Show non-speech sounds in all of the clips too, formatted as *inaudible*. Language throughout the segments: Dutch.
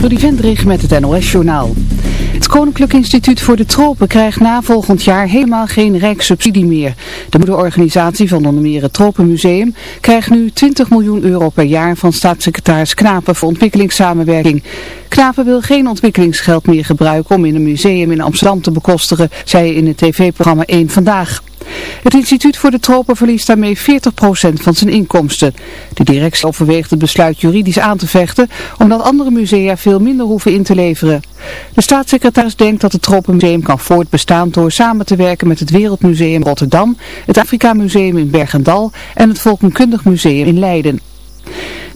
Trudy Vendrig met het NOS-journaal. Het Koninklijk Instituut voor de Tropen krijgt na volgend jaar helemaal geen rijkssubsidie meer. De moederorganisatie van onder meer het Tropenmuseum krijgt nu 20 miljoen euro per jaar van staatssecretaris Knapen voor ontwikkelingssamenwerking. Knapen wil geen ontwikkelingsgeld meer gebruiken om in een museum in Amsterdam te bekostigen, zei in het tv-programma 1 Vandaag. Het instituut voor de tropen verliest daarmee 40% van zijn inkomsten. De directie overweegt het besluit juridisch aan te vechten, omdat andere musea veel minder hoeven in te leveren. De staatssecretaris denkt dat het Tropenmuseum kan voortbestaan door samen te werken met het Wereldmuseum Rotterdam, het Afrika Museum in Bergendal en het Volkenkundig Museum in Leiden.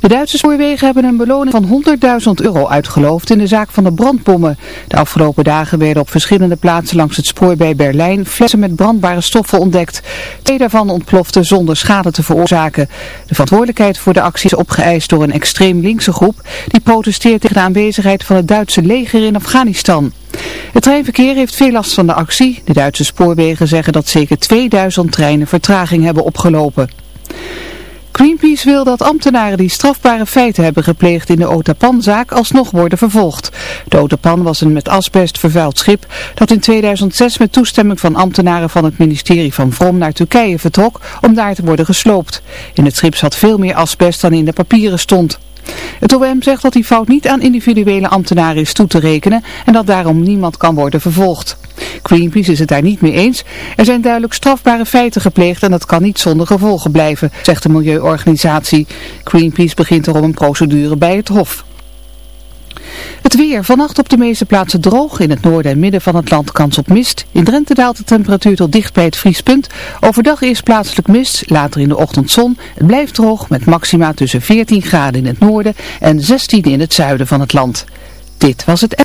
De Duitse spoorwegen hebben een beloning van 100.000 euro uitgeloofd in de zaak van de brandbommen. De afgelopen dagen werden op verschillende plaatsen langs het spoor bij Berlijn flessen met brandbare stoffen ontdekt. Twee daarvan ontploften zonder schade te veroorzaken. De verantwoordelijkheid voor de actie is opgeëist door een extreem linkse groep die protesteert tegen de aanwezigheid van het Duitse leger in Afghanistan. Het treinverkeer heeft veel last van de actie. De Duitse spoorwegen zeggen dat zeker 2000 treinen vertraging hebben opgelopen. Greenpeace wil dat ambtenaren die strafbare feiten hebben gepleegd in de Otapan-zaak alsnog worden vervolgd. De Otapan was een met asbest vervuild schip dat in 2006 met toestemming van ambtenaren van het ministerie van Vrom naar Turkije vertrok om daar te worden gesloopt. In het schip zat veel meer asbest dan in de papieren stond. Het OM zegt dat die fout niet aan individuele ambtenaren is toe te rekenen en dat daarom niemand kan worden vervolgd. Greenpeace is het daar niet mee eens. Er zijn duidelijk strafbare feiten gepleegd en dat kan niet zonder gevolgen blijven, zegt de milieuorganisatie. Greenpeace begint erom een procedure bij het Hof. Het weer. Vannacht op de meeste plaatsen droog. In het noorden en midden van het land kans op mist. In Drenthe daalt de temperatuur tot dicht bij het vriespunt. Overdag eerst plaatselijk mist, later in de ochtend zon. Het blijft droog met maxima tussen 14 graden in het noorden en 16 in het zuiden van het land. Dit was het...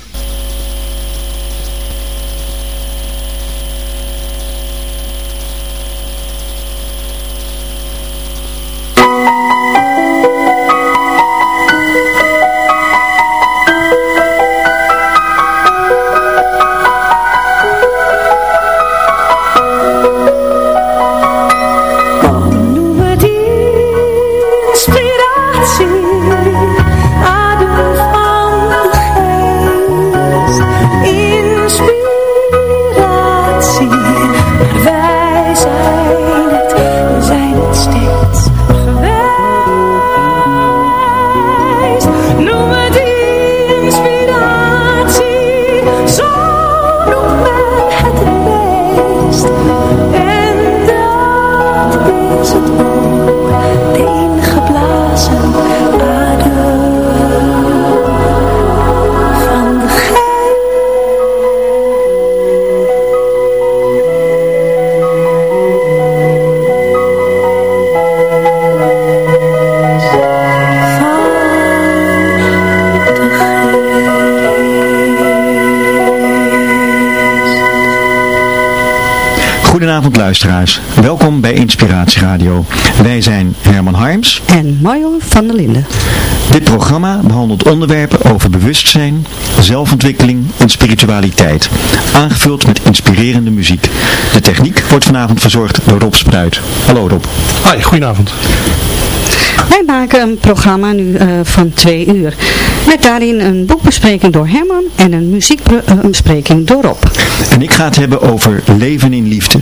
Luisteraars, welkom bij Inspiratie Radio. Wij zijn Herman Harms en Marjon van der Linden. Dit programma behandelt onderwerpen over bewustzijn, zelfontwikkeling en spiritualiteit, aangevuld met inspirerende muziek. De techniek wordt vanavond verzorgd door Rob Spruit. Hallo Rob. Hoi, goedenavond. Wij maken een programma nu uh, van twee uur. Met daarin een boekbespreking door Herman en een muziekbespreking door Rob. En ik ga het hebben over leven in liefde.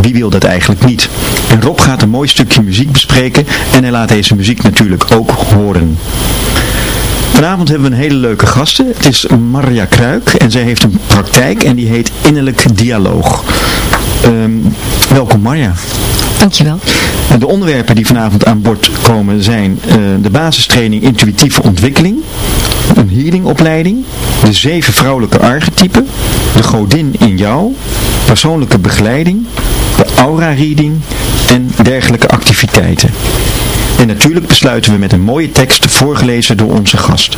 Wie wil dat eigenlijk niet? En Rob gaat een mooi stukje muziek bespreken en hij laat deze muziek natuurlijk ook horen. Vanavond hebben we een hele leuke gasten. Het is Marja Kruik en zij heeft een praktijk en die heet Innerlijk Dialoog. Um, welkom Marja. Dankjewel. De onderwerpen die vanavond aan bod komen zijn uh, de basistraining intuïtieve ontwikkeling, een healingopleiding, de zeven vrouwelijke archetypen, de godin in jou, persoonlijke begeleiding, de aura-reading en dergelijke activiteiten. En natuurlijk besluiten we met een mooie tekst voorgelezen door onze gast.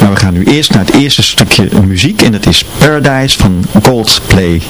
Maar we gaan nu eerst naar het eerste stukje muziek en dat is Paradise van Coldplay.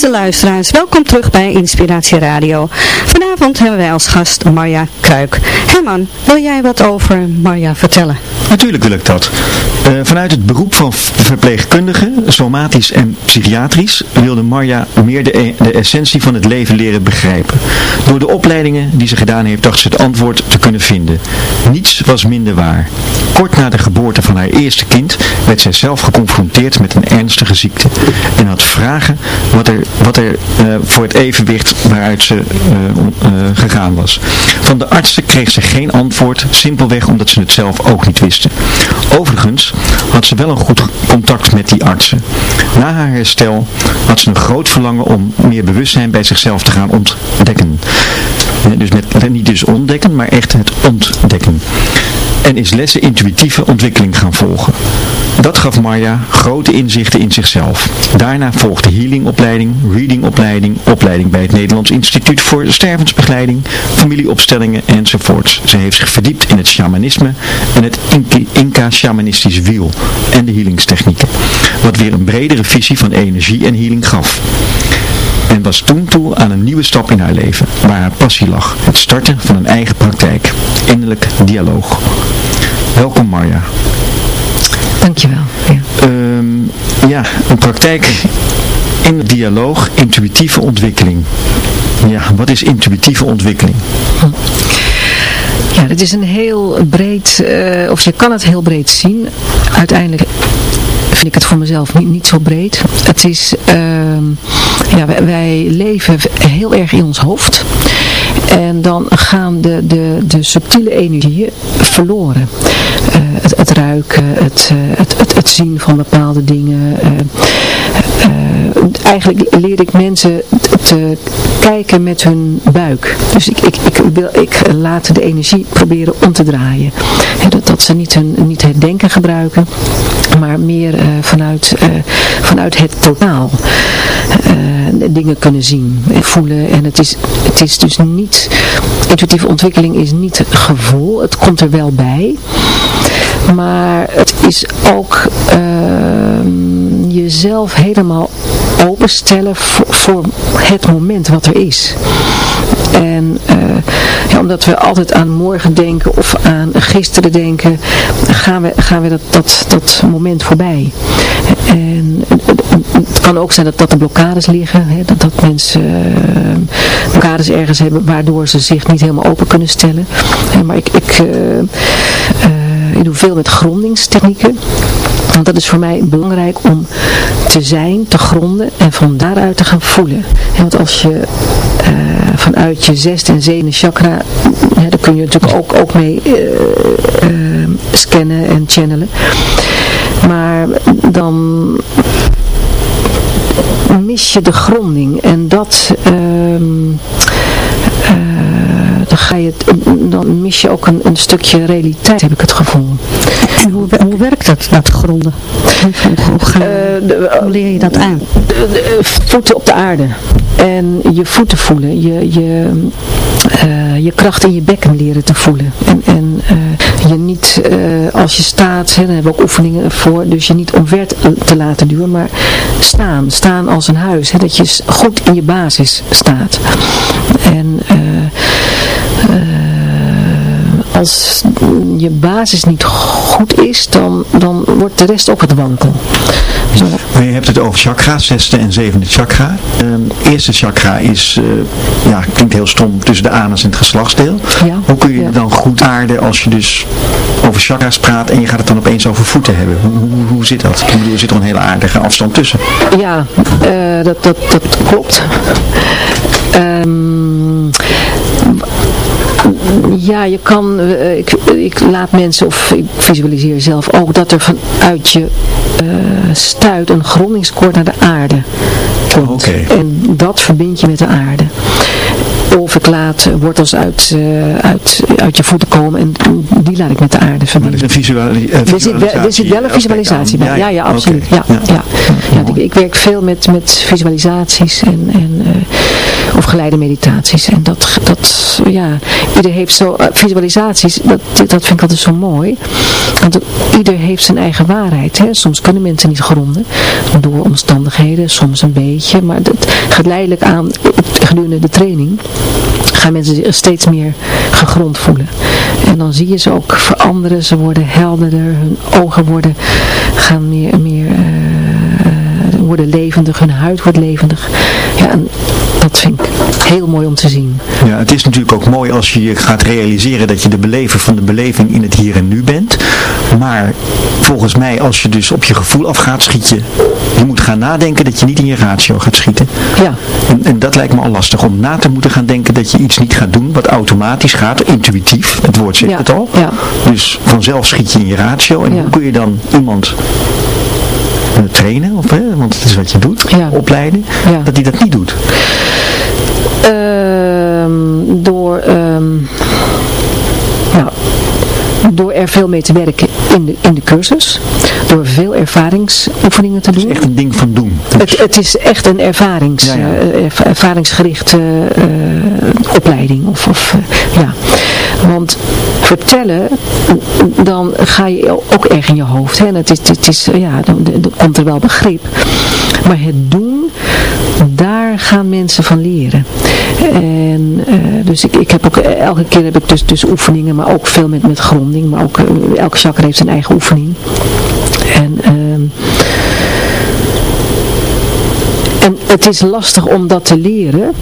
Beste luisteraars, welkom terug bij Inspiratie Radio. Vanavond hebben wij als gast Marja Kruik. Herman, wil jij wat over Marja vertellen? Natuurlijk wil ik dat. Eh, vanuit het beroep van verpleegkundige, somatisch en psychiatrisch, wilde Marja meer de, e- de essentie van het leven leren begrijpen. Door de opleidingen die ze gedaan heeft, dacht ze het antwoord te kunnen vinden. Niets was minder waar. Kort na de geboorte van haar eerste kind werd zij zelf geconfronteerd met een ernstige ziekte en had vragen wat er, wat er eh, voor het evenwicht waaruit ze eh, gegaan was. Van de artsen kreeg ze geen antwoord, simpelweg omdat ze het zelf ook niet wisten. Overigens had ze wel een goed contact met die artsen. Na haar herstel had ze een groot verlangen om meer bewustzijn bij zichzelf te gaan ontdekken. Dus met, niet dus ontdekken, maar echt het ontdekken. En is lessen intuïtieve ontwikkeling gaan volgen. Dat gaf Marja grote inzichten in zichzelf. Daarna volgde healingopleiding, readingopleiding, opleiding bij het Nederlands Instituut voor Stervensbegeleiding, familieopstellingen enzovoorts. Ze heeft zich verdiept in het shamanisme en het Inca-shamanistisch wiel en de healingstechnieken. Wat weer een bredere visie van energie en healing gaf. En was toen toe aan een nieuwe stap in haar leven, waar haar passie lag. Het starten van een eigen praktijk. Innerlijk dialoog. Welkom Marja. Dankjewel. Ja. Ehm, ja, een praktijk in dialoog, intuïtieve ontwikkeling. Ja, wat is intuïtieve ontwikkeling? Ja, het is een heel breed, uh, of je kan het heel breed zien. Uiteindelijk vind ik het voor mezelf niet, niet zo breed. Het is, uh, ja, wij, leven heel erg in ons hoofd. En dan gaan de, de, de subtiele energieën verloren. Uh, het, ruiken, het, het, het, het, zien van bepaalde dingen. Eigenlijk leer ik mensen te kijken met hun buik. Dus ik, ik, ik, wil, ik laat de energie proberen om te draaien. dat, dat ze niet, hun, niet het denken gebruiken, maar meer uh, vanuit, uh, vanuit het totaal uh, dingen kunnen zien en voelen. En het is, het is dus niet, intuïtieve ontwikkeling is niet gevoel, het komt er wel bij. Maar het is ook jezelf helemaal openstellen voor, het moment wat er is. En uh, ja, omdat we altijd aan morgen denken of aan gisteren denken, gaan we, gaan we dat, dat, dat moment voorbij. En het kan ook zijn dat, dat er blokkades liggen, hè, dat, dat mensen uh, blokkades ergens hebben waardoor ze zich niet helemaal open kunnen stellen. maar ik, ik, uh, ik doe veel met grondingstechnieken. Want dat is voor mij belangrijk om te zijn, te gronden en van daaruit te gaan voelen. want als je uh, vanuit je zesde en zevende chakra, ja, daar kun je natuurlijk ook, ook mee uh, uh, scannen en channelen. Maar dan mis je de gronding en dat... Uh, dan, ga je, dan mis je ook een, een stukje realiteit, heb ik het gevoel. En hoe, hoe werkt dat, dat gronden? Hoe, uh, de, hoe leer je dat aan? De, de, voeten op de aarde. En je voeten voelen. Je, je, uh, je kracht in je bekken leren te voelen. En, en uh, je niet, als je staat, hè, daar hebben we ook oefeningen voor, dus je niet omver te laten duwen, maar staan. Staan als een huis. Hè, dat je goed in je basis staat. En als je basis niet goed is, dan, dan wordt de rest ook het wankel. Maar je hebt het over chakra, zesde en zevende chakra. Um, eerste chakra is, uh, ja, klinkt heel stom, tussen de anus en het geslachtsdeel. Ja, Hoe kun je ja. dan goed aarden als je dus over chakra's praat en je gaat het dan opeens over voeten hebben? Hoe, hoe, hoe zit dat? Ik bedoel, er zit er een hele aardige afstand tussen. Ja, uh, dat, dat, dat klopt. Um, ja, je kan, uh, ik, ik, laat mensen, of ik visualiseer zelf ook, dat er vanuit je uh, stuit een grondingskoord naar de aarde komt. Okay. En dat verbind je met de aarde. Of ik laat wortels uit, uh, uit, uit je voeten komen en die laat ik met de aarde verbinden. Maar er, visuali er, zit wel, er zit wel een visualisatie bij. Ja, ja, absoluut. Okay. Ja, ja. ja. Ik, ik, werk veel met, met visualisaties en, en of geleide meditaties. En dat, dat ja, ieder heeft zo, uh, visualisaties, dat, dat vind ik altijd zo mooi. Want ieder heeft zijn eigen waarheid. Hè. Soms kunnen mensen niet gronden door omstandigheden, soms een beetje. Maar dat, geleidelijk aan, gedurende de training, gaan mensen zich steeds meer gegrond voelen. En dan zie je ze ook veranderen, ze worden helderder, hun ogen worden, gaan meer, meer uh, worden levendig, hun huid wordt levendig. Ja, en dat vind ik heel mooi om te zien. Ja, het is natuurlijk ook mooi als je je gaat realiseren dat je de belever van de beleving in het hier en nu bent. Maar volgens mij, als je dus op je gevoel af gaat, schiet je. Je moet gaan nadenken dat je niet in je ratio gaat schieten. Ja. En, en dat lijkt me al lastig, om na te moeten gaan denken dat je iets niet gaat doen wat automatisch gaat, intuïtief. Het woord zegt ja. het al. Ja. Dus vanzelf schiet je in je ratio. En Ja. hoe kun je dan iemand trainen, of, hè, want het is wat je doet, Ja. opleiden, Ja. dat hij dat niet doet. Ehm, door, um, nou, door er veel mee te werken in de, in de cursus. Door veel ervaringsoefeningen te Het doen. is echt een ding van doen. Het, het is echt een ervarings, Ja, ja. erv- ervaringsgerichte uh, opleiding. Of, of, uh, ja. Want vertellen, dan ga je ook erg in je hoofd. Hè? En het is, het is, ja, dan, dan komt er wel begrip. Maar het doen, gaan mensen van leren. En uh, dus ik, ik heb ook, elke keer heb ik dus, dus oefeningen, maar ook veel met, met gronding. Maar ook, uh, elke chakra heeft zijn eigen oefening. En... Uh, en het is lastig om dat te leren.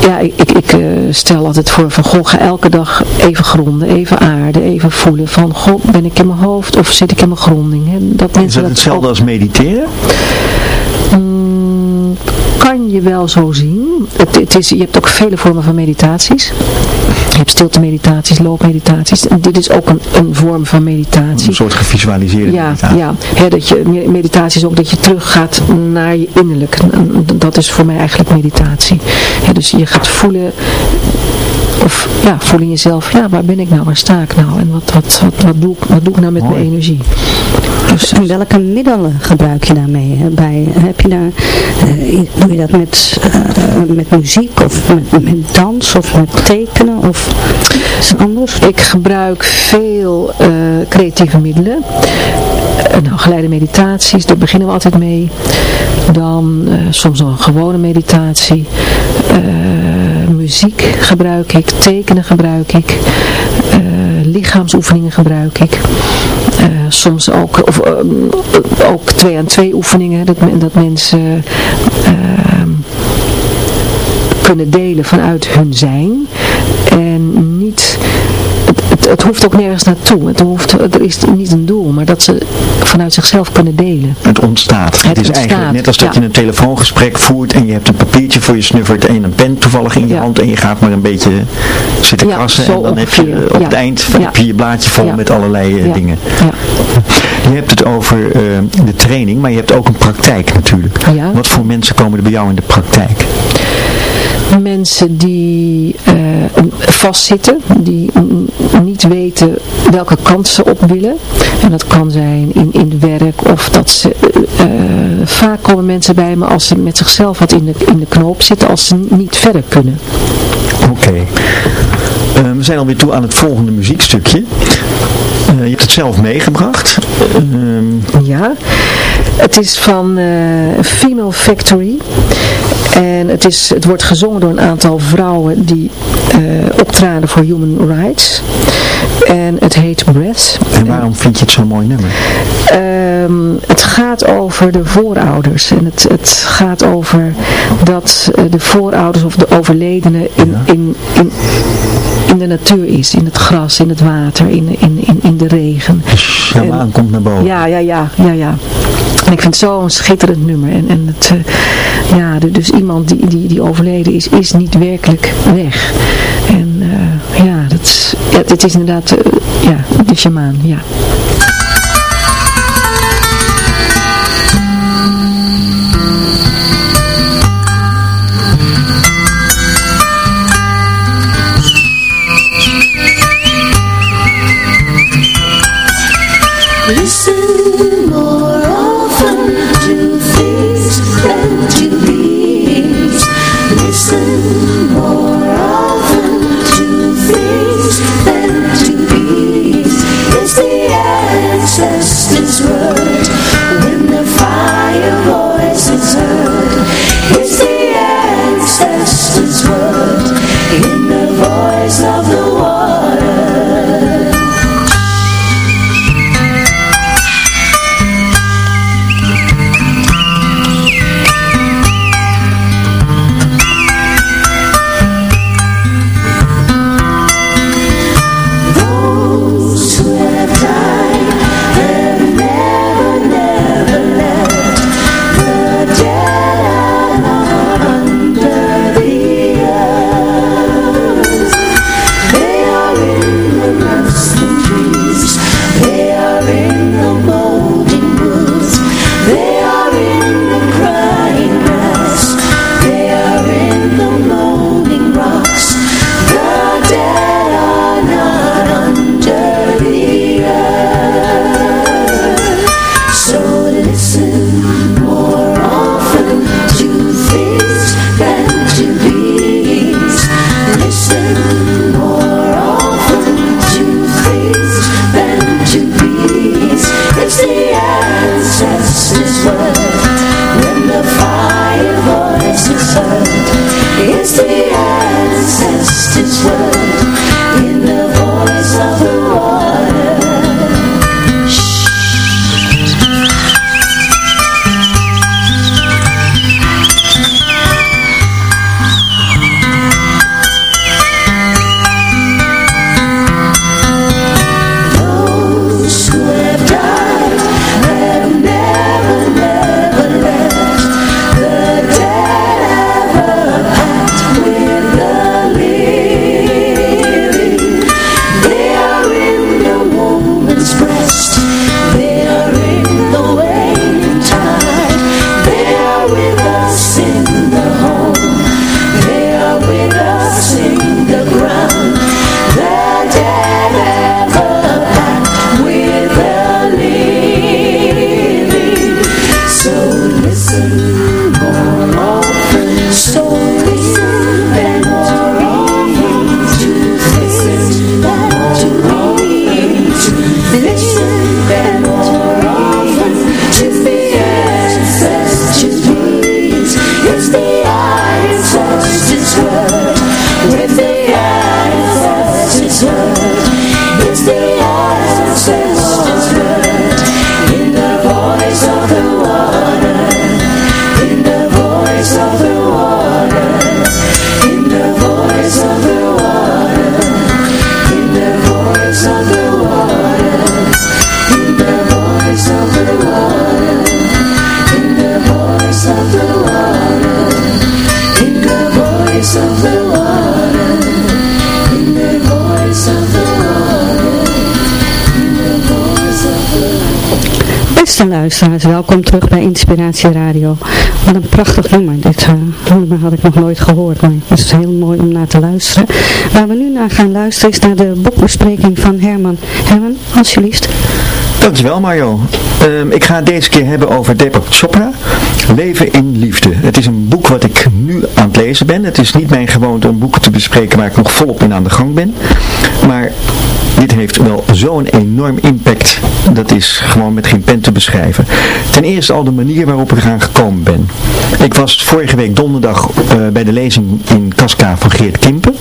ja, ik, ik, ik eh, stel altijd voor van, goh, ga elke dag even gronden, even aarden, even voelen van, goh, ben ik in mijn hoofd of zit ik in mijn gronding? Hè? Dat Is dat hetzelfde als mediteren? Mm, kan je wel zo zien. Het, het is, je hebt ook vele vormen van meditaties. Je hebt stilte meditaties, loopmeditaties. En dit is ook een, een vorm van meditatie. Een soort gevisualiseerde Ja, meditatie. ja. Hè, dat je, me- meditatie is ook dat je teruggaat naar je innerlijk. Dat is voor mij eigenlijk meditatie. Dus je gaat voelen, of ja, voel in jezelf, ja, waar ben ik nou, waar sta ik nou? En wat, wat, wat, wat, doe, ik, wat doe ik nou met Mooi. mijn energie? Dus, En welke middelen gebruik je daarmee? hè? Bij, heb je daar, eh, doe je dat met, eh, met muziek of met, met dans of met tekenen of iets anders? Ik gebruik veel eh, creatieve middelen. Nou, geleide meditaties, daar beginnen we altijd mee. Dan soms nog een gewone meditatie. Eh, muziek gebruik ik, tekenen gebruik ik. eh, lichaamsoefeningen gebruik ik. Eh, soms ook, of, ook twee aan twee oefeningen, dat, dat mensen ehm, kunnen delen vanuit hun zijn. En niet, het, het, het hoeft ook nergens naartoe. Het hoeft, er is niet een doel, maar dat ze vanuit zichzelf kunnen delen. Het ontstaat. Het, is ontstaat, eigenlijk net als dat ja. je een telefoongesprek voert en je hebt een papiertje voor je snuffert en een pen toevallig in je Ja. hand en je gaat maar een beetje zitten Ja, krassen en dan heb je op het eind Ja. heb je je blaadje vol met allerlei eh, dingen. Je hebt het over eh, de training, maar je hebt ook een praktijk natuurlijk. Wat voor mensen komen er bij jou in de praktijk? Mensen die eh, vastzitten, die niet weten welke kant ze op willen. En dat kan zijn in, in werk of dat ze... eh, eh, vaak komen mensen bij me als ze met zichzelf wat in de, in de knoop zitten, als ze niet verder kunnen. Oké. Eh, we zijn alweer toe aan het volgende muziekstukje. Eh, je hebt het zelf meegebracht. Ehm, Ja, het is van Female Factory. En het, is, het wordt gezongen door een aantal vrouwen die eh optraden voor Human Rights. En het heet Breath. en waarom vind je het zo'n mooi nummer? Ehm, het gaat over de voorouders. En het, het gaat over dat eh, de voorouders of de overledenen in, in, in, in de natuur is. In het gras, in het water, in, in, in, in de regen. Shamaan komt naar boven. Ja, ja, ja, ja, ja. En ik vind het zo'n schitterend nummer. En, en het, eh, ja, de- dus iemand die, die, die overleden is, is niet werkelijk weg. En eh, ja, dat, ja, het is inderdaad, eh, ja, de shamaan, ja. see. Beste luisteraars, welkom terug bij Inspiratie Radio. Wat een prachtig nummer. Dit uh, nummer had ik nog nooit gehoord, maar het is heel mooi om naar te luisteren. Waar we nu naar gaan luisteren is naar de boekbespreking van Herman. Herman, alsjeblieft. Dankjewel Mario. Ehm, ik ga het deze keer hebben over Deepak Chopra, Leven in Liefde. Het is een boek wat ik nu aan het lezen ben. Het is niet mijn gewoonte om boeken te bespreken waar ik nog volop in aan de gang ben. Maar dit heeft wel zo'n enorm impact. Dat is gewoon met geen pen te beschrijven. Ten eerste al de manier waarop ik eraan gekomen ben. Ik was vorige week donderdag uh, bij de lezing in Casca van Geert Kimpen.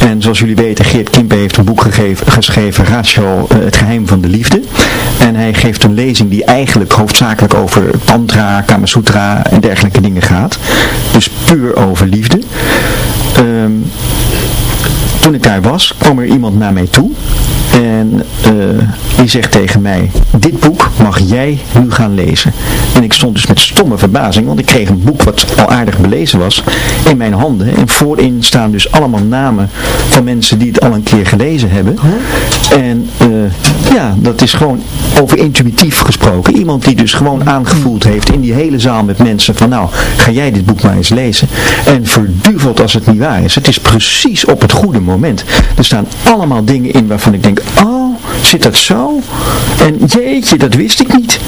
En zoals jullie weten, Geert Kimpen heeft een boek gegeven, geschreven, Ratio, uh, Het Geheim van de Liefde. En hij geeft een lezing die eigenlijk hoofdzakelijk over tantra, kamasutra en dergelijke dingen gaat. Dus puur over liefde. Um, toen ik daar was, kwam er iemand naar mij toe en uh, die zegt tegen mij, dit boek mag jij nu gaan lezen. En ik stond dus met stomme verbazing, want ik kreeg een boek wat al aardig belezen was, in mijn handen. En voorin staan dus allemaal namen van mensen die het al een keer gelezen hebben. En uh, ja, dat is gewoon over intuïtief gesproken. Iemand die dus gewoon aangevoeld heeft in die hele zaal met mensen van, nou, ga jij dit boek maar eens lezen. En verduveld als het niet waar is. Het is precies op het goede moment. Er staan allemaal dingen in waarvan ik denk, oh, zit dat zo? En jeetje, dat wist ik niet.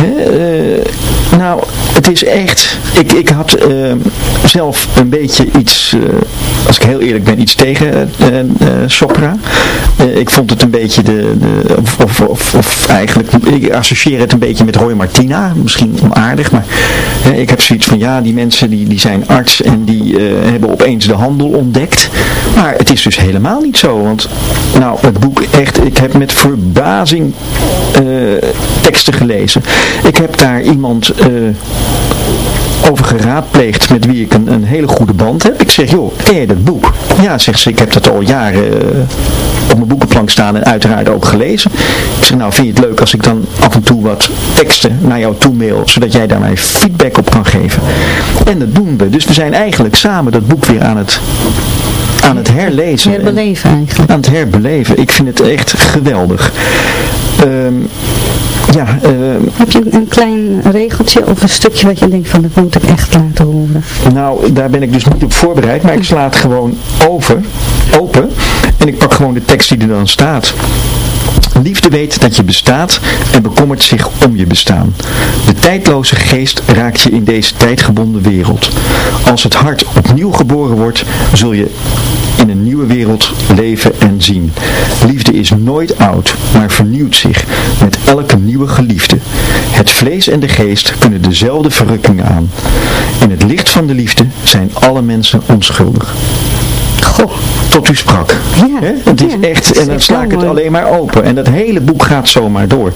He, uh, nou, het is echt, ik, ik had uh, zelf een beetje iets, uh, als ik heel eerlijk ben, iets tegen Sopra. ik vond het een beetje de, de of, of, of, eigenlijk, ik associeer het een beetje met Roy Martina, misschien onaardig, maar ik heb zoiets van, ja, die mensen die, die zijn arts en die hebben opeens de handel ontdekt. Maar het is dus helemaal niet zo, want nou, het boek echt, ik heb met verbazing teksten gelezen. Ik heb daar iemand uh, over geraadpleegd met wie ik een, hele goede band heb. Ik zeg, joh, ken je dat boek? Ja, zegt ze, ik heb dat al jaren uh, op mijn boekenplank staan en uiteraard ook gelezen. Ik zeg, nou, vind je het leuk als ik dan af en toe wat teksten naar jou toe mail, zodat jij daar mij feedback op kan geven? En dat doen we. Dus we zijn eigenlijk samen dat boek weer aan het aan het herlezen. Herbeleven eigenlijk. Aan het herbeleven. Ik vind het echt geweldig. Um, ja, uh, Heb je een klein regeltje of een stukje wat je denkt van dat moet ik echt laten horen? Nou, daar ben ik dus niet op voorbereid, maar ik sla het gewoon over, open en ik pak gewoon de tekst die er dan staat. Liefde weet dat je bestaat en bekommert zich om je bestaan. De tijdloze geest raakt je in deze tijdgebonden wereld. Als het hart opnieuw geboren wordt, zul je in een nieuwe wereld leven en zien. Liefde is nooit oud, maar vernieuwt zich met elke nieuwe geliefde. Het vlees en de geest kunnen dezelfde verrukkingen aan. In het licht van de liefde zijn alle mensen onschuldig. Goh, tot u sprak. Ja, het is echt, en dan sla ik het alleen maar open. En dat hele boek gaat zomaar door.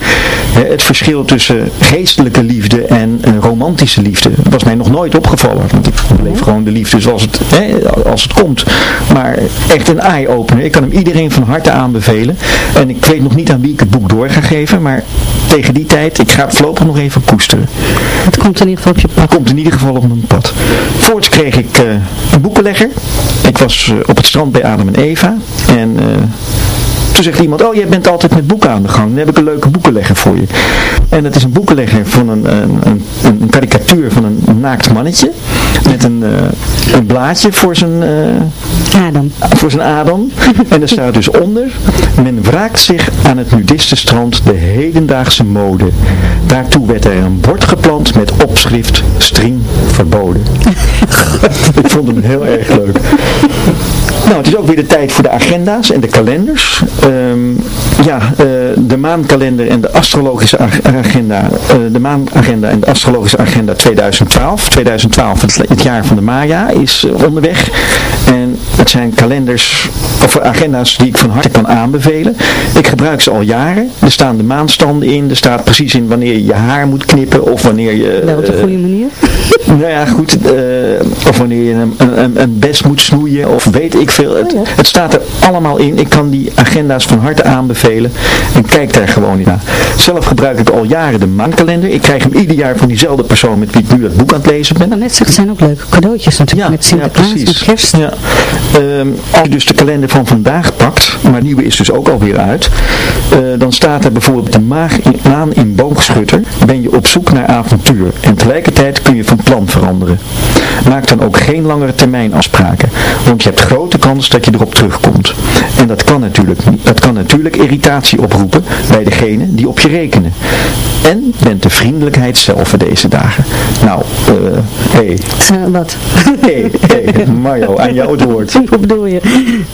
het verschil tussen geestelijke liefde en uh, romantische liefde was mij nog nooit opgevallen. Want ik beleef gewoon de liefde zoals het, hè, als het komt. Maar echt een eye-opener. Ik kan hem iedereen van harte aanbevelen. En ik weet nog niet aan wie ik het boek door ga geven. Maar tegen die tijd, ik ga het voorlopig nog even koesteren. Het komt in ieder geval op je pad. Het komt in ieder geval op mijn pad. Voorts kreeg ik uh, een boekenlegger. Ik was uh, op het strand bij Adam en Eva. En uh, toen zegt iemand, oh jij bent altijd met boeken aan de gang. Dan heb ik een leuke boekenlegger voor je. En dat is een boekenlegger van een, een, een, een karikatuur van een naakt mannetje. Met een, uh, een blaadje voor zijn, uh, Adam. voor zijn Adam. en er staat dus onder, men wraakt zich aan het nudistenstrand de hedendaagse mode. Daartoe werd er een bord geplant met opschrift string verboden. *laughs* ik vond hem heel erg leuk. Nou, het is ook weer de tijd voor de agenda's en de kalenders. Um, ja, uh, de maankalender en de astrologische agenda, uh, de maanagenda en de astrologische agenda 2012. 2012, het, het jaar van de Maya, is uh, onderweg. En het zijn kalenders, of agenda's die ik van harte kan aanbevelen. Ik gebruik ze al jaren. Er staan de maanstanden in, er staat precies in wanneer je je haar moet knippen of wanneer je... Wel op de goede manier? *laughs* nou ja, goed. of wanneer je een, een, een best moet snoeien of weet ik veel. Het, Oh ja. het staat er allemaal in. Ik kan die agenda's van harte aanbevelen en kijk daar gewoon naar. Zelf gebruik ik al jaren de maankalender. Ik krijg hem ieder jaar van diezelfde persoon met wie ik nu dat boek aan het lezen ben. Nou, net het zijn ook leuke cadeautjes natuurlijk. met Sinterklaas, met kerst. Ja. Ehm, als je dus de kalender van vandaag pakt, maar nieuwe is dus ook alweer uit, eh, dan staat er bijvoorbeeld de maag in, maan in boogschutter, ben je op zoek naar avontuur en tegelijkertijd kun je van plan veranderen. Maak dan ook geen langere termijn afspraken, want je hebt grote kans dat je erop terugkomt. En dat kan natuurlijk, niet- dat kan natuurlijk irritatie oproepen bij degene die op je rekenen. En bent de vriendelijkheid zelf voor deze dagen. Nou, eh, hé, Eh, wat? hé, hé, Mario, aan jou het woord. *laughs* Hoe bedoel je?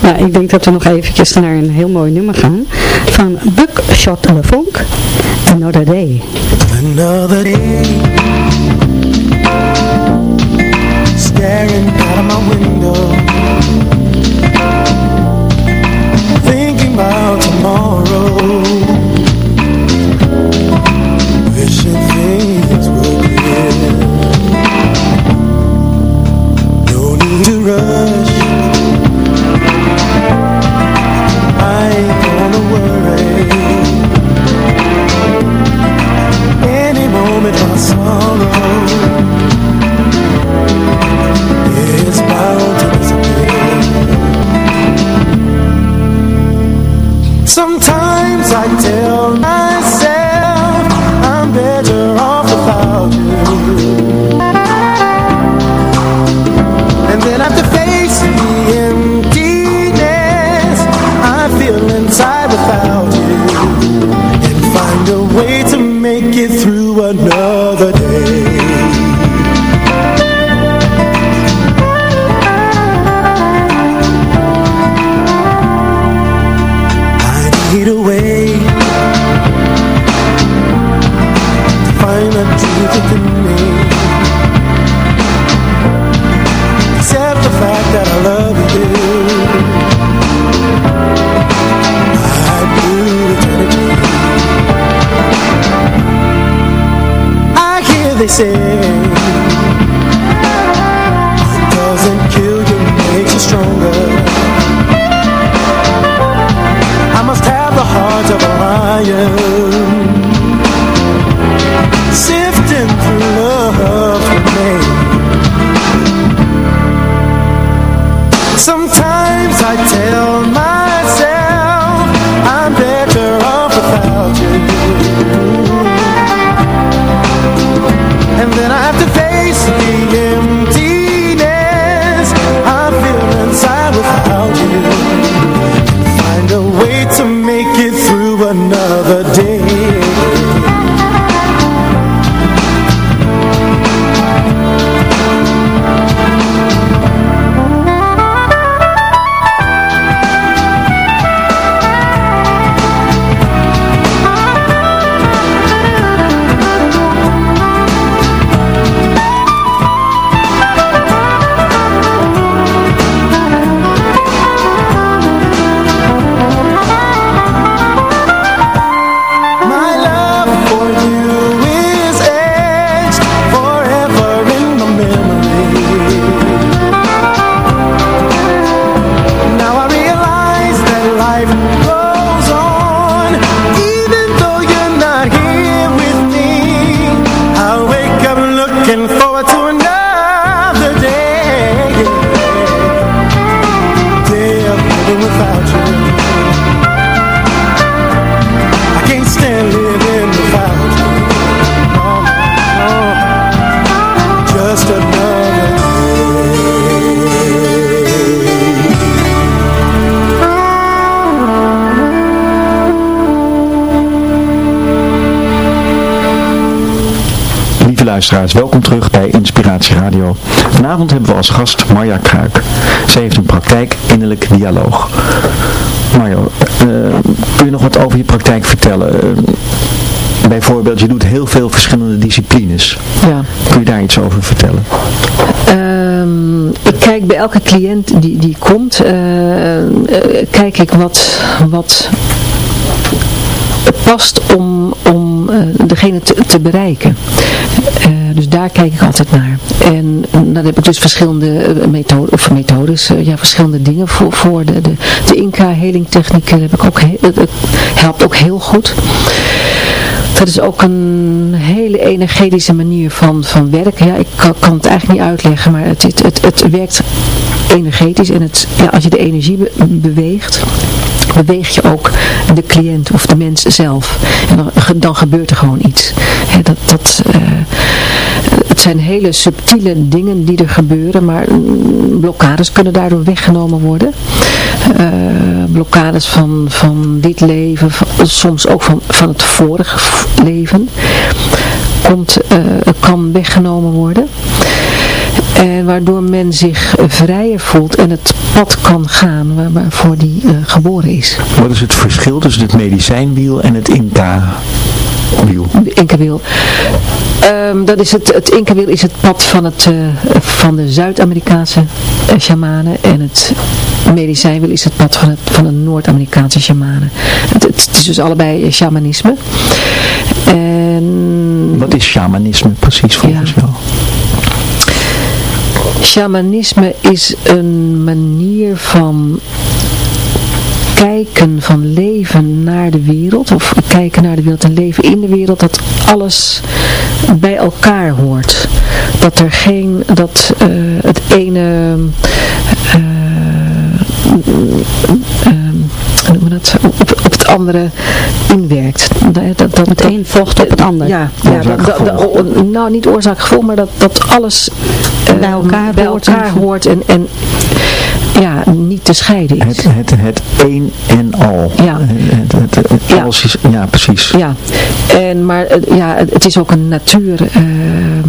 Nou, ik denk dat we nog eventjes naar een heel mooi nummer gaan. Van Buckshot LeFonk, Another Day. Another day tell my luisteraars, welkom terug bij Inspiratie Radio. Vanavond hebben we als gast Marja Kruik. Zij heeft een praktijk innerlijk dialoog. Mario, eh, kun je nog wat over je praktijk vertellen? Eh, bijvoorbeeld, je doet heel veel verschillende disciplines. Ja. Kun je daar iets over vertellen? Ehm, ik kijk bij elke cliënt die, die komt, eh, eh, kijk ik wat, wat past om, om eh, degene te, te bereiken. Eh, dus daar kijk ik altijd naar. En dan heb ik dus verschillende methoden, of methodes, eh, ja, verschillende dingen voor, voor de, de, de Inca-heling technieken heb ik ook, helpt ook heel goed. Dat is ook een hele energetische manier van, van werken. Ja, ik kan, het eigenlijk niet uitleggen, maar het, het, het, werkt energetisch en het, ja, als je de energie be- beweegt, beweeg je ook de cliënt of de mens zelf. En dan, dan gebeurt er gewoon iets. Hè, dat, dat, eh, het zijn hele subtiele dingen die er gebeuren, maar mm, blokkades kunnen daardoor weggenomen worden. Eh, blokkades van, van dit leven, soms ook van, van het vorige leven, komt, eh, kan weggenomen worden. En waardoor men zich eh, vrijer voelt en het pad kan gaan waar, waarvoor die eh, geboren is. Wat is het verschil tussen het medicijnwiel en het Inca-wiel? Incawiel. Ehm, dat is het, het Incawiel is het pad van, het, eh, van de Zuid-Amerikaanse eh, shamanen en het medicijnwiel is het pad van, het, van de Noord-Amerikaanse shamanen. Het, het, het is dus allebei eh, shamanisme. En Wat is shamanisme precies volgens Ja. jou? Shamanisme is een manier van kijken van leven naar de wereld, of kijken naar de wereld en leven in de wereld, dat alles bij elkaar hoort. Dat er geen, dat eh, het ene, eh, ehm, we dat, op, op het andere inwerkt. Dat, dat, dat, Het een volgt op het ander. Ja, ja dat, dat- Oorzaak-gevolg. dat- nou niet oorzaak-gevolg, maar dat, dat alles Bij elkaar bij elkaar hoort en, en ja, niet te scheiden is. Het, het, het een en al. Ja. Het, het, het- het- Ja. alles is, ja, precies. Ja, en, maar eh, ja, het het is ook een natuur... ehm,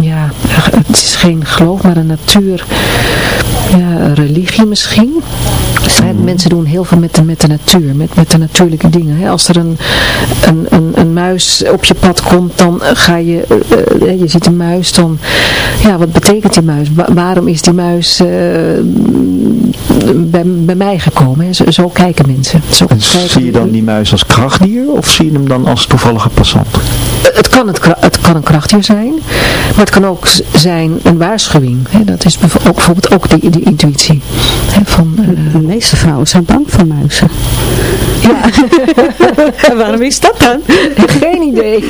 ja, het is geen geloof, maar een natuur... Ja, religie misschien. Mensen doen heel veel met de, met de natuur, met, met de natuurlijke dingen. Hè. Als er een, een, een, een muis op je pad komt, dan ga je, eh, eh, je ziet een muis, dan, ja, wat betekent die muis? Wa- waarom is die muis eh, bij, bij mij gekomen? Hè? Zo, zo kijken mensen. Zo En kijken- zie je dan die muis als krachtdier of zie je hem dan als toevallige passant? het kan, het, het kan een krachtdier zijn, maar het kan ook zijn een waarschuwing. Hè? Dat is ook, bijvoorbeeld ook die, die intuïtie. Hè? Van, eh, De meeste vrouwen zijn bang voor muizen. ja, *laughs* Waarom is dat dan? geen idee. *laughs*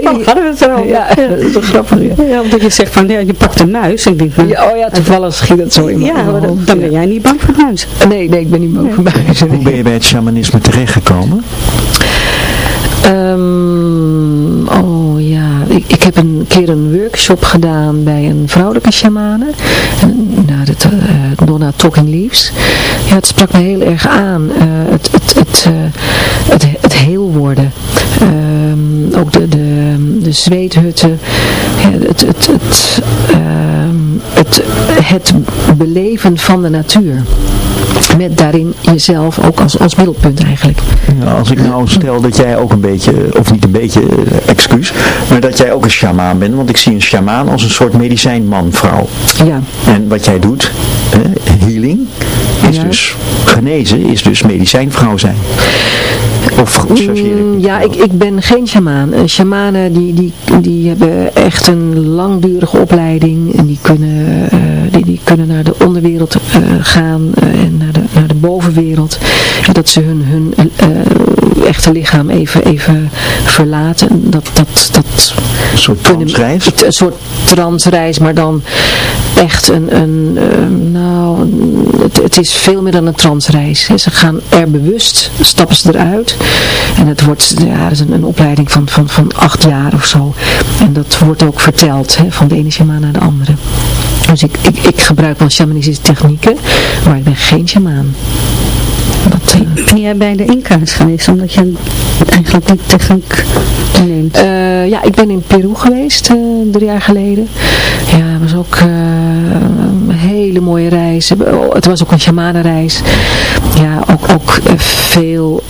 Niet. hadden we het erover? Ja, dat is toch grappig. Ja. Ja, omdat je zegt van, ja, je pakt een muis. Ik denk van, Ja, oh ja, toevallig schiet dat zo in mijn ja, dan, ben jij niet bang voor muizen. Nee, nee, ik ben niet bang voor muizen. Hoe ben je bij het shamanisme terechtgekomen? Ehm, oh ja, ik, ik heb een keer een workshop gedaan bij een vrouwelijke shamane. Nou, eh, Donna Talking Leaves. Ja, het sprak me heel erg aan. eh, het, het, het, eh, het, het heel worden. Ehm, ook de, de, de zweethutten. Het, het, het, ehm, het, het beleven van de natuur. Met daarin jezelf ook als, als middelpunt eigenlijk. Ja, als ik nou stel dat jij ook een beetje, of niet een beetje, eh, excuus, maar dat jij ook een sjamaan bent, want ik zie een sjamaan als een soort medicijnman, vrouw. Ja, En wat jij doet, hè, healing, is Ja. dus genezen, is dus medicijnvrouw zijn. Of chargeer ik Mm, niet ja, ik, ik ben geen shamaan. Eh, Shamanen die, die, die hebben echt een langdurige opleiding en die kunnen, eh, die, die kunnen naar de onderwereld eh, gaan eh, en naar de, naar de bovenwereld. En dat ze hun, hun eh, echte lichaam even, even verlaten. Dat, dat, dat Een soort transreis. Een soort transreis, maar dan echt een, een nou, het, het is veel meer dan een transreis. hè. Ze gaan er bewust, stappen ze eruit. En het wordt, ja, dat is een, een opleiding van, van, van acht jaar of zo. En dat wordt ook verteld, hè, van de ene shamaan naar de andere. Dus ik, ik, ik gebruik wel shamanistische technieken, maar ik ben geen shamaan. Dat, Ben jij bij de Inca's geweest, omdat je eigenlijk die techniek neemt? Eh, ja, ik ben in Peru geweest eh, drie jaar geleden. Ja, het was ook eh, een hele mooie reis. Het was ook een shamanenreis. Ja, ook, ook veel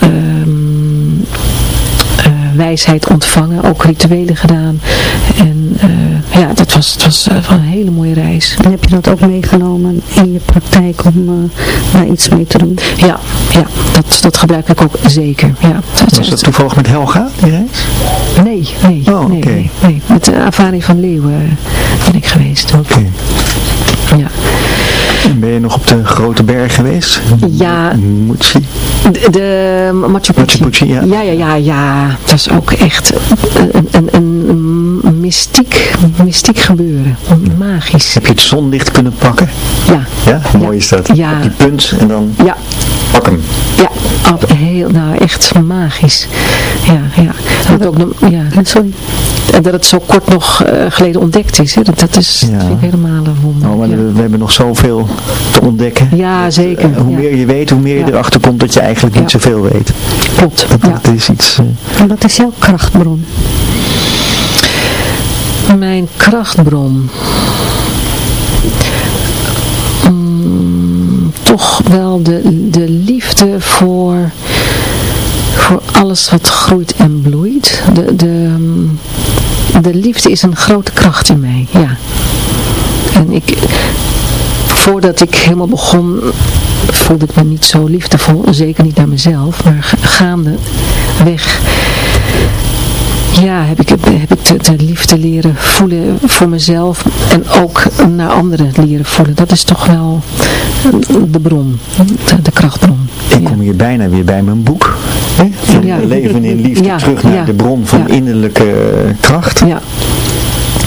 wijsheid ontvangen, ook rituelen gedaan. En eh, ja, dat was, het was eh, een hele mooie reis. En heb je dat ook meegenomen in je praktijk om eh, daar iets mee te doen? Ja, ja dat, dat gebruik ik ook zeker. Ja, Was dat toevallig met Helga, die reis? Nee, nee, Oh, nee, nee, nee. Met de Avani van Leeuwen ben ik geweest. Oké. Ja. En Ben je nog op de grote berg geweest? Ja. Moetsi. De, de Machu Picchu. Machu Picchu, ja. Ja, ja, ja, ja. Dat is ook echt een, een, een mystiek, mystiek gebeuren. Magisch. Heb je het zonlicht kunnen pakken? Ja, Ja, mooi is dat. Ja. Op die punt en dan ja, pak hem. ja. Heel, nou, echt magisch. Ja, ja. Dat, ook, ja. Sorry. En dat het zo kort nog eh, geleden ontdekt is. Hè. Dat, dat is Ja. vind ik helemaal een wonder. Oh, maar ja. we, we hebben nog zoveel te ontdekken. Ja, zeker. Eh, hoe Ja. meer je weet, hoe meer je erachter komt dat je eigenlijk niet zoveel weet. Klopt. Dat, is iets... eh, En wat is jouw krachtbron? Mijn krachtbron. Mm, toch wel de, de liefde voor, voor alles wat groeit en bloeit. De, de, de liefde is een grote kracht in mij, ja. En ik, voordat ik helemaal begon, voelde ik me niet zo liefdevol. Zeker niet naar mezelf, maar ga- gaandeweg ja, heb ik, heb ik de, de liefde leren voelen voor mezelf en ook naar anderen leren voelen. Dat is toch wel de bron, de, de krachtbron. Ik kom hier bijna weer bij mijn boek. Ja. Leven in liefde, Ja, terug naar ja. de bron van innerlijke eh, kracht. Ja.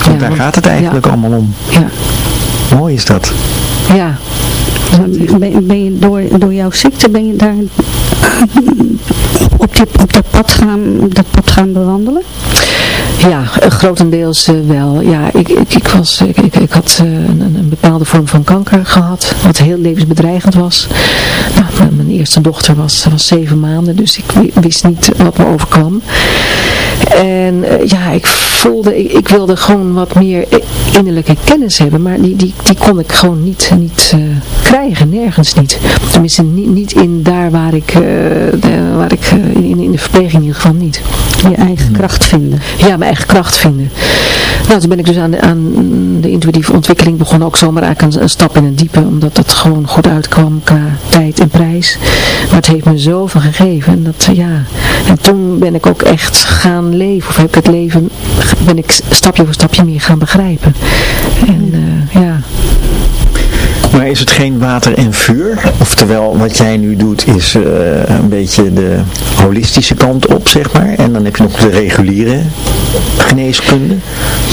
Want daar gaat het eigenlijk allemaal om. Ja, Mooi is dat. ja. Ben, ben je door, door jouw ziekte, ben je daar op, op dat, pad gaan, dat pad gaan bewandelen? Ja, eh, grotendeels eh, wel. Ja, ik, ik, was, ik, ik, had eh, een, een- bepaalde vorm van kanker gehad, wat heel levensbedreigend was. Nou, mijn- eerste dochter was, was zeven maanden, dus ik wi- wist niet wat me overkwam. En ja, ik voelde, ik, wilde gewoon wat meer innerlijke kennis hebben, maar die, die, die kon ik gewoon niet, niet krijgen, nergens niet. Tenminste, niet, niet in daar waar ik, eh, de- waar ik eh, in, in de verpleging in ieder geval niet Je eigen kracht vinden. ja, mijn eigen kracht vinden. Nou, toen ben ik dus aan de, aan de intuïtieve ontwikkeling begonnen. Ook zomaar eigenlijk een, een stap in het diepe. Omdat het gewoon goed uitkwam qua tijd en prijs. Maar het heeft me zoveel gegeven. En, dat, ja. en toen ben ik ook echt gaan leven. Of heb ik het leven, ben ik stapje voor stapje meer gaan begrijpen. En eh, ja, Maar is het geen water en vuur? Oftewel, wat jij nu doet is eh, een beetje de holistische kant op, zeg maar. En dan heb je nog de reguliere geneeskunde.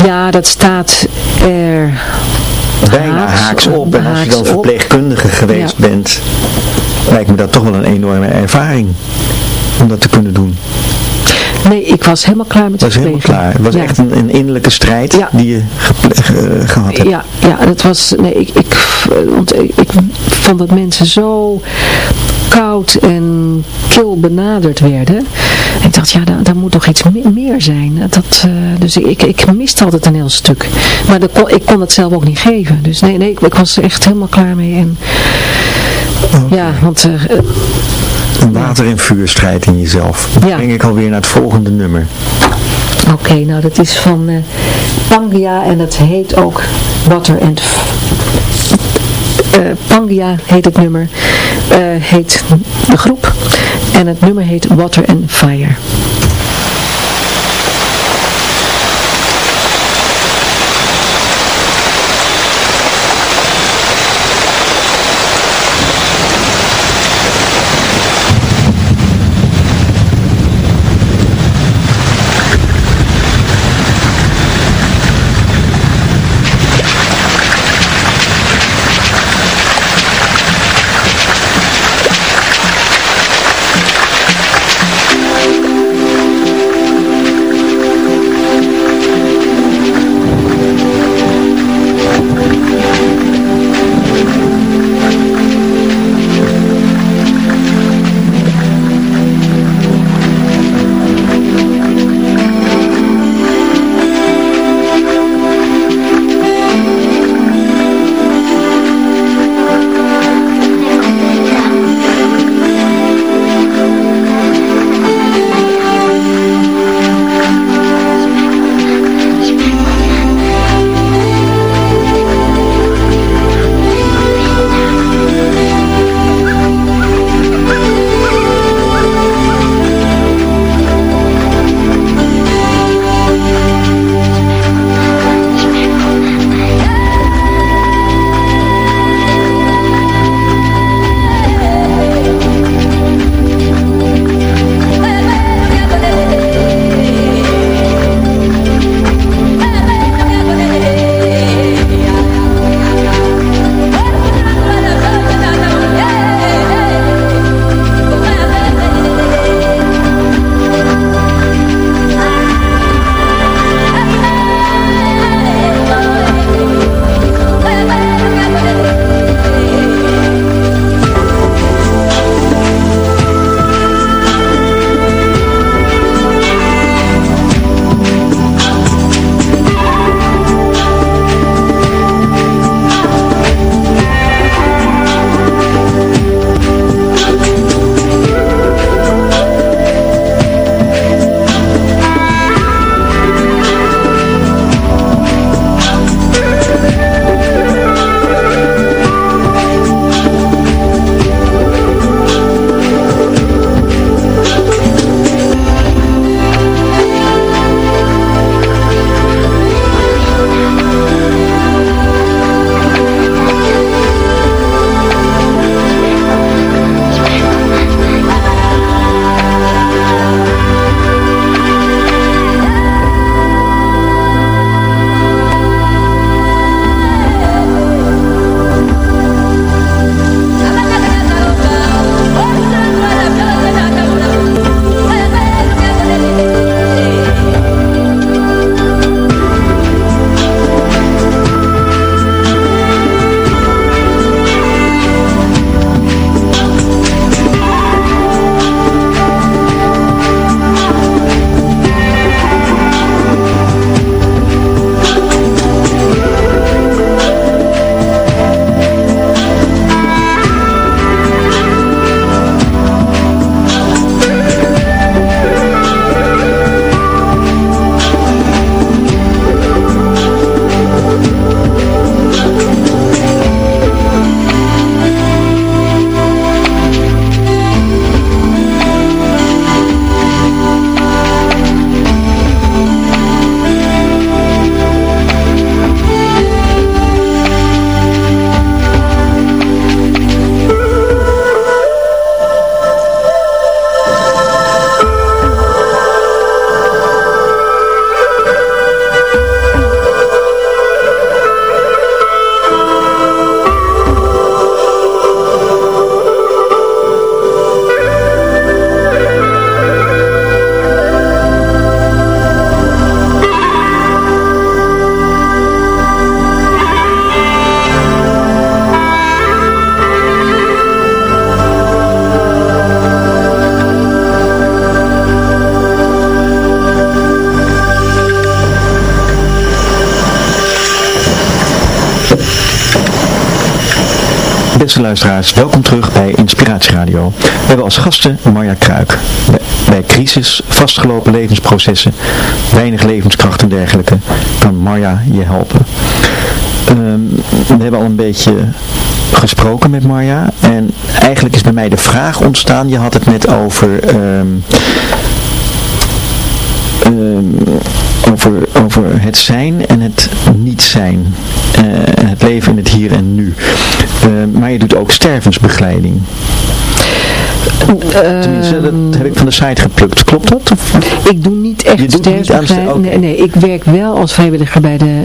ja, dat staat er Bijna haaks op. En als je dan op. verpleegkundige geweest Ja. bent, lijkt me dat toch wel een enorme ervaring. Om dat te kunnen doen. Nee, ik was helemaal klaar met de Dat was helemaal klaar. Het was Ja. echt een, een innerlijke strijd Ja. die je ge- gehad hebt. Ja, ja, dat was, nee, ik, ik, want ik, ik vond dat mensen zo koud en kil benaderd werden. En ik dacht, ja, daar, daar moet toch iets me- meer zijn. Dat, eh, dus ik, ik, ik miste altijd een heel stuk. Maar dat kon, ik kon het zelf ook niet geven. Dus nee, nee, ik, ik was er echt helemaal klaar mee. En, Ja, want eh, Een water- en vuurstrijd in jezelf. Dan Ja. breng ik alweer naar het volgende nummer. Oké, nou dat is van eh Pangia en dat heet ook Water and F- eh, Pangia heet het nummer, eh, heet de groep en het nummer heet Water and Fire. Beste luisteraars, welkom terug bij Inspiratie Radio. We hebben als gasten Marja Kruik. Bij- crisis, vastgelopen levensprocessen, weinig levenskracht en dergelijke, kan Marja je helpen. Ehm, we hebben al een beetje gesproken met Marja en eigenlijk is bij mij de vraag ontstaan, je had het net over... ehm, ehm, over, over het zijn en het niet zijn. Het leven in het hier en nu. Eh, maar je doet ook stervensbegeleiding. Tenminste, dat heb ik van de site geplukt. Klopt dat? Of? Ik doe niet echt Je doet niet aan sterfbegeleiding. ster- oké. nee, nee, ik werk wel als vrijwilliger bij de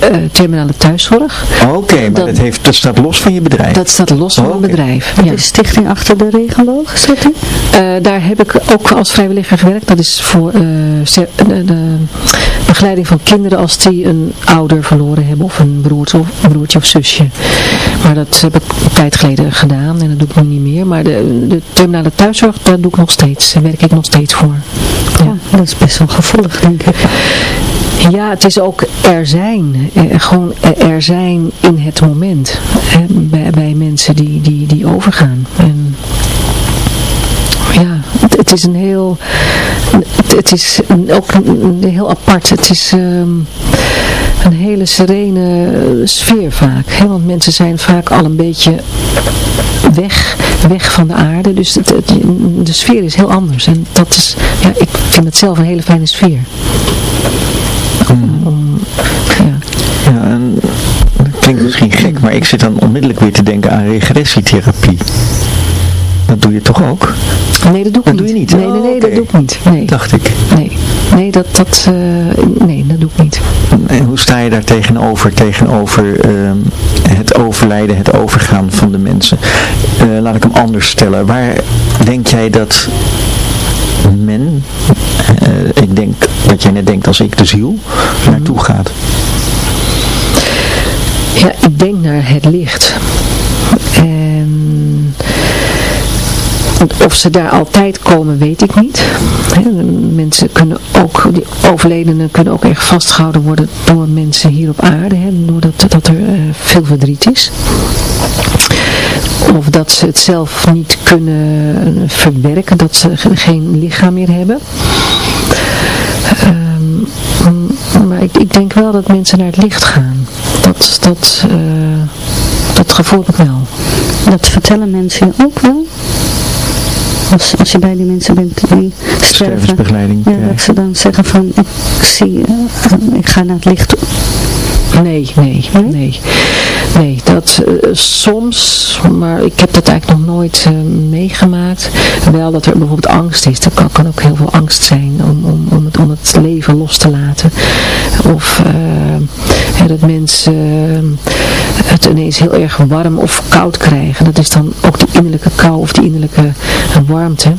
eh, eh, terminale thuiszorg. Oké, maar Dat- dat, heeft, dat staat los van je bedrijf. Dat staat los van Oh, mijn bedrijf. Ja. De stichting achter de regenboog, die? Eh, daar heb ik ook als vrijwilliger gewerkt. Dat is voor eh, de begeleiding van kinderen als die een ouder verloren hebben of een broertje of, broertje of zusje. Maar dat heb ik een tijd geleden gedaan en dat doe ik nu niet meer. Maar de, de terminale thuiszorg, daar doe ik nog steeds. Daar werk ik nog steeds voor. Ja. Ja, dat is best wel gevoelig, denk ik. Ja, het is ook er zijn. Eh, gewoon er zijn in het moment. Hè, bij, bij mensen die, die, die overgaan. En ja, het, het is een heel... Het, het is ook heel apart. Het is ehm, een hele serene sfeer vaak. Hè, want mensen zijn vaak al een beetje weg, weg van de aarde. Dus het, het- de sfeer is heel anders. En dat is, ja, ik vind het zelf een hele fijne sfeer. Om- ja. Ja, en dat klinkt misschien gek, maar ik zit dan onmiddellijk weer te denken aan regressietherapie. Dat doe je toch ook? Nee, dat doe ik Dat niet. doe je niet? Nee, nee, nee, Oh, dat doe ik niet. Nee, Dacht ik. nee, nee, dat, dat, eh, nee, dat doe ik niet. En hoe sta je daar tegenover, tegenover ehm, het overlijden, het overgaan van de mensen? Eh, laat ik hem anders stellen. Waar denk jij dat men, eh, ik denk wat jij net denkt als ik, de ziel, naartoe gaat? Ja, ik denk naar het licht. En of ze daar altijd komen, weet ik niet. Mensen kunnen ook, die overledenen kunnen ook erg vastgehouden worden door mensen hier op aarde. Doordat dat er eh, veel verdriet is. Of dat ze het zelf niet kunnen eh, verwerken, dat ze ge- geen lichaam meer hebben. Ehm, maar ik, ik denk wel dat mensen naar het licht gaan. Dat, dat, eh, dat gevoel ik wel. Dat vertellen mensen ook wel. Als, als je bij die mensen bent die sterven. Ja, dat ze dan zeggen van, ik zie, eh, ik ga naar het licht Nee, nee, nee. Nee, dat eh, soms, maar ik heb dat eigenlijk nog nooit eh, meegemaakt. Wel dat er bijvoorbeeld angst is. Er kan, kan ook heel veel angst zijn om, om, om, het, om het leven los te laten. Of eh, dat mensen het ineens heel erg warm of koud krijgen. Dat is dan ook die innerlijke kou of die innerlijke warmte.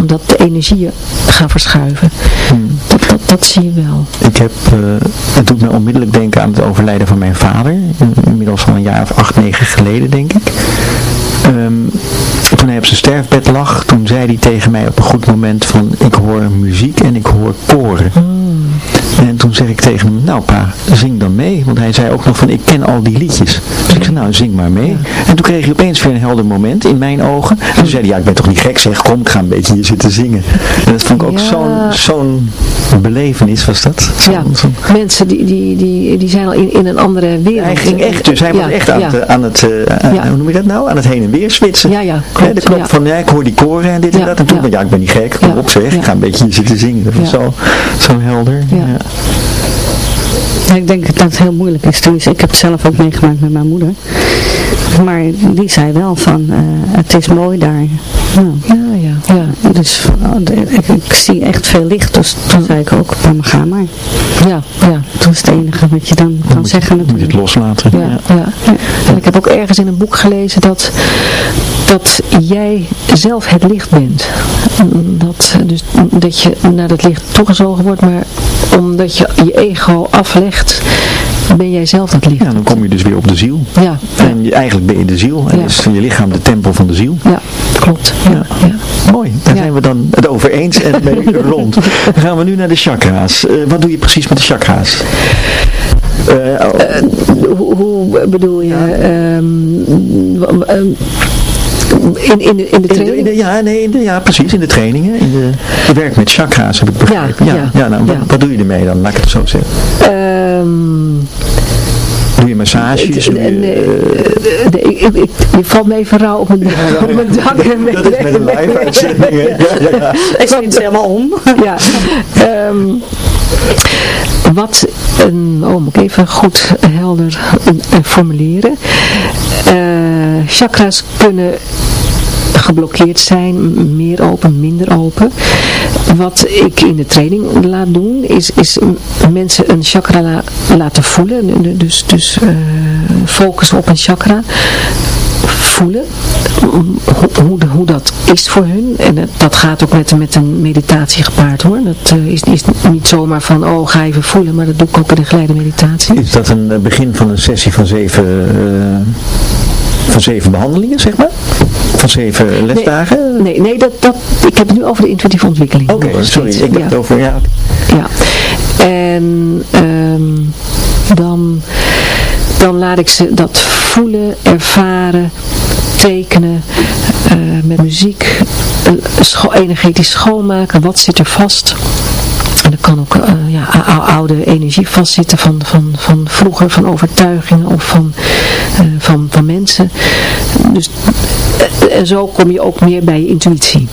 Omdat de energieën gaan verschuiven. Hmm. Dat, zie je wel. Ik heb, eh, het doet me onmiddellijk denken aan het overlijden van mijn vader. Inmiddels al een jaar of acht, negen geleden, denk ik. Ehm, toen hij op zijn sterfbed lag, toen zei hij tegen mij op een goed moment van, ik hoor muziek en ik hoor koren. En toen zeg ik tegen hem, nou pa, zing dan mee. Want hij zei ook nog van, ik ken al die liedjes. Dus ik zei, nou zing maar mee. En toen kreeg hij opeens weer een helder moment in mijn ogen. En toen zei hij, ja ik ben toch niet gek zeg, kom ik ga een beetje hier zitten zingen. En dat vond ik ook Ja. zo'n zo'n belevenis was dat. Ja, mensen die, die, die, die zijn al in, in een andere wereld. hij ging echt, dus hij was Ja, echt aan ja. het, aan het eh, Ja. hoe noem je dat nou? Aan het heen en weer switchen. Ja, ja, klopt, de knop van, ja, ik hoor die koren en dit en dat. En toen, ja. ja, ik ben niet gek, kom op zeg, ik ga een beetje hier zitten zingen. Dat was zo, zo helder. Ja. Ja. Ja, ik denk dat het heel moeilijk is. Tenminste, ik heb het zelf ook meegemaakt met mijn moeder. Maar die zei wel van, eh, het is mooi daar. Nou, Ja, ja, ja. dus de- ik, ik zie echt veel licht. Dus toen zei ik ook, nou, ga maar. Ja, ja. Dat is het enige wat je dan kan moet, zeggen moet je het loslaten. Ja, ja. En ik heb ook ergens in een boek gelezen dat, dat jij zelf het licht bent. Dat, dus, dat je naar dat licht toegezogen wordt, maar omdat je je ego aflegt, ben jij zelf dat licht. Ja, dan kom je dus weer op de ziel. Ja, En je, eigenlijk ben je de ziel. En Ja. is je lichaam de tempel van de ziel. ja, klopt. Ja, ja. Mooi, daar zijn we dan het over eens en mee *laughs* rond. Dan gaan we nu naar de chakra's. Eh, wat doe je precies met de chakra's? Eh, oh, Hoe, hoe bedoel je? ehm, in, in, de, in de in de, training? in de- ja, nee, in de, ja, precies, in de trainingen. In de, je werkt met chakra's, heb ik begrepen. Ja, ja, ja, nou, wat, ja. wat doe je ermee dan? Laat ik het zo zeggen. Ehm, Doe je massages? Doe je, nee, eh, nee, ik, ik, je valt me even rauw op mijn, op mijn dak. dat is met een live uitzending. Ja, ja, ja. Ik zie het helemaal om. Ja. ehm, wat een, oh moet ik even goed helder eh, formuleren. Eh, chakra's kunnen geblokkeerd zijn, meer open, minder open. Wat ik in de training laat doen, is, is mensen een chakra la- laten voelen. Dus, dus eh, focussen op een chakra voelen hoe, dat is voor hun. En dat gaat ook met, met een meditatie gepaard hoor. Dat eh, is, is niet zomaar van, oh ga even voelen, maar dat doe ik ook in een geleide meditatie. Is dat een eh, begin van een sessie van zeven, van zeven behandelingen, zeg maar? Van zeven lesdagen? Nee, nee dat, dat, ik heb het nu over de intuïtieve ontwikkeling. Oké, sorry, ik heb Ja. het over, ja, Ja, en ehm, dan, dan laat ik ze dat voelen, ervaren, tekenen, eh, met muziek, scho- energetisch schoonmaken, wat zit er vast. En er kan ook eh, ja, ou- ou- oude energie vastzitten van, van, van vroeger, van overtuigingen of van, eh, van, van mensen. Dus eh, en zo kom je ook meer bij je intuïtie.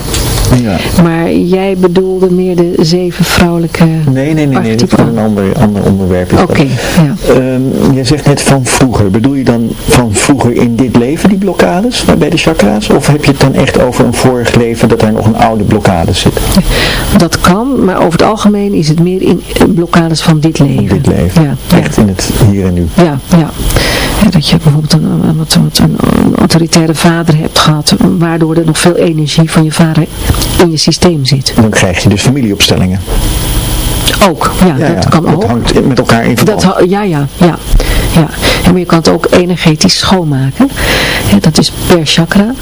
Ja. Maar jij bedoelde meer de zeven vrouwelijke Nee, nee, nee, nee, dat is een ander, ander onderwerp. Oké, ja. Ehm, jij zegt net van vroeger. Bedoel je dan van vroeger in dit leven die blokkades bij de chakra's? Of heb je het dan echt over een vorig leven dat er nog een oude blokkade zit? Dat kan, maar over het algemeen is het meer in blokkades van dit leven. In dit leven. Ja, ja. Echt in het hier en nu. Ja, ja. Ja, dat je bijvoorbeeld een, een autoritaire vader hebt gehad, waardoor er nog veel energie van je vader in je systeem zit. Dan krijg je dus familieopstellingen. Ook, ja, dat kan ook. Dat hangt met elkaar in verband. Dat, ja, ja, ja. ja. En maar je kan het ook energetisch schoonmaken. Ja, dat is per chakra.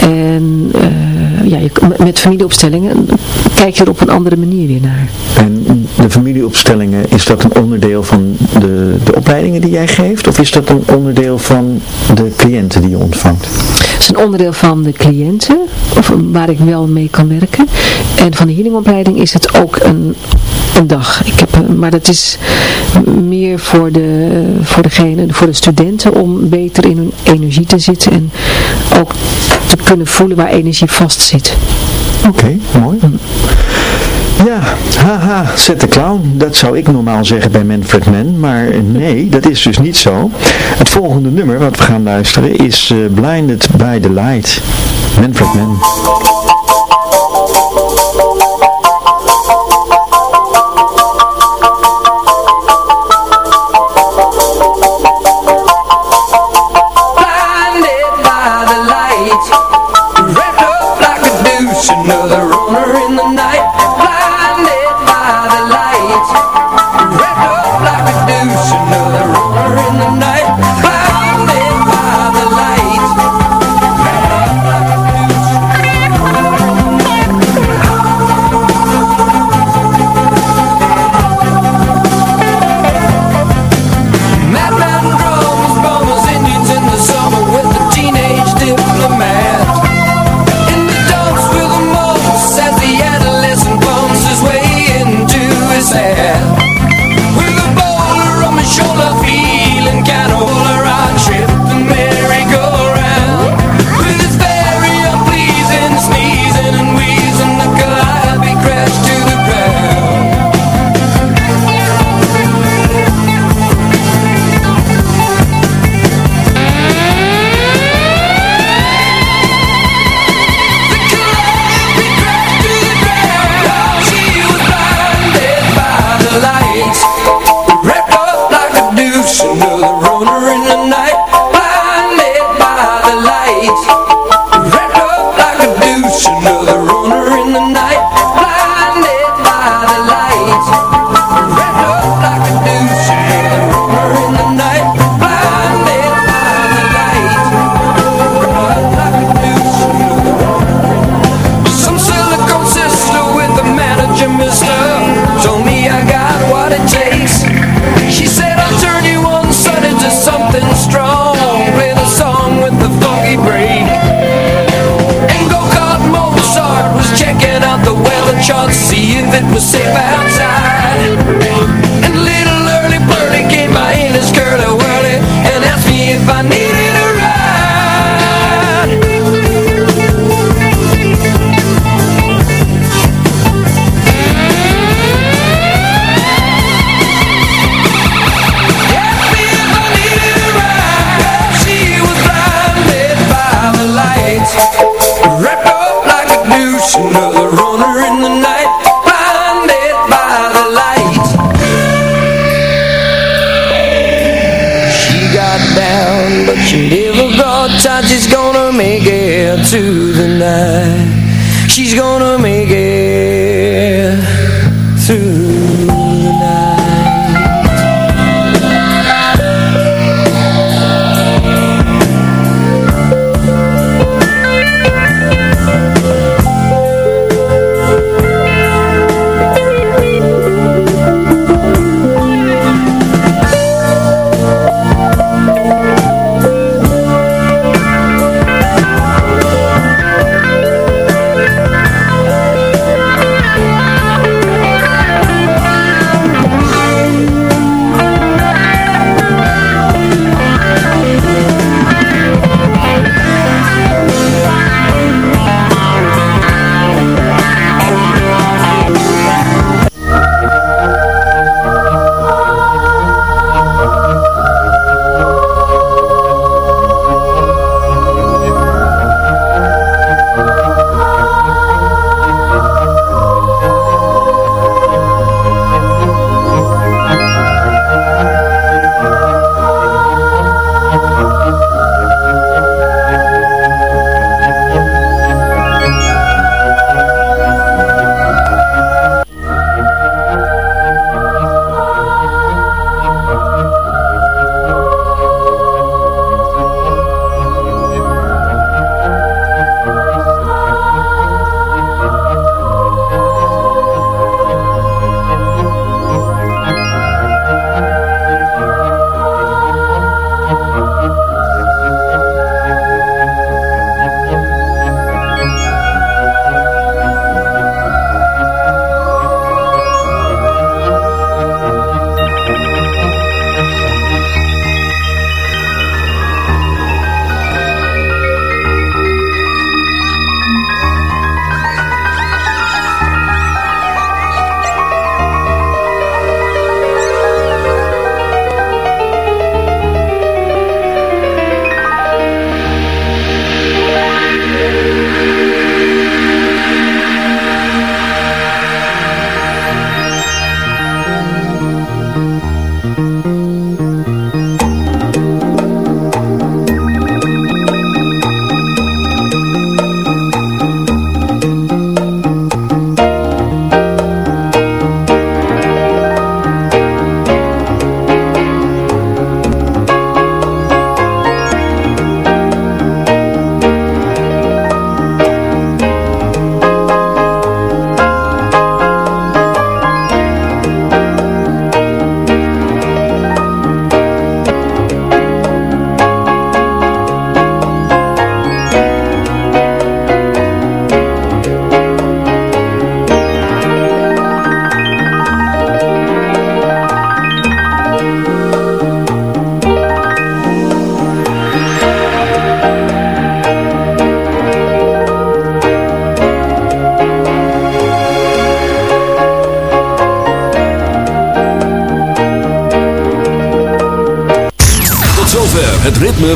En eh, ja, je, met familieopstellingen kijk je er op een andere manier weer naar. En de familieopstellingen, is dat een onderdeel van de, de opleidingen die jij geeft? Of is dat een onderdeel van de cliënten die je ontvangt? Het is een onderdeel van de cliënten, of waar ik wel mee kan werken. En van de healingopleiding is het ook een, een dag. Ik heb, eh, maar dat is meer voor, de, voor degene, voor de studenten om beter in hun energie te zitten en ook te kunnen voelen waar energie vast zit. Oké, mooi. Ja, haha, zet de clown. Dat zou ik normaal zeggen bij Manfred Mann, maar nee, dat is dus niet zo. Het volgende nummer wat we gaan luisteren is eh, Blinded by the Light. Manfred Mann. blinded by the light Wrapped up like a douche but she never got tired. She's gonna make it to the night. She's gonna make it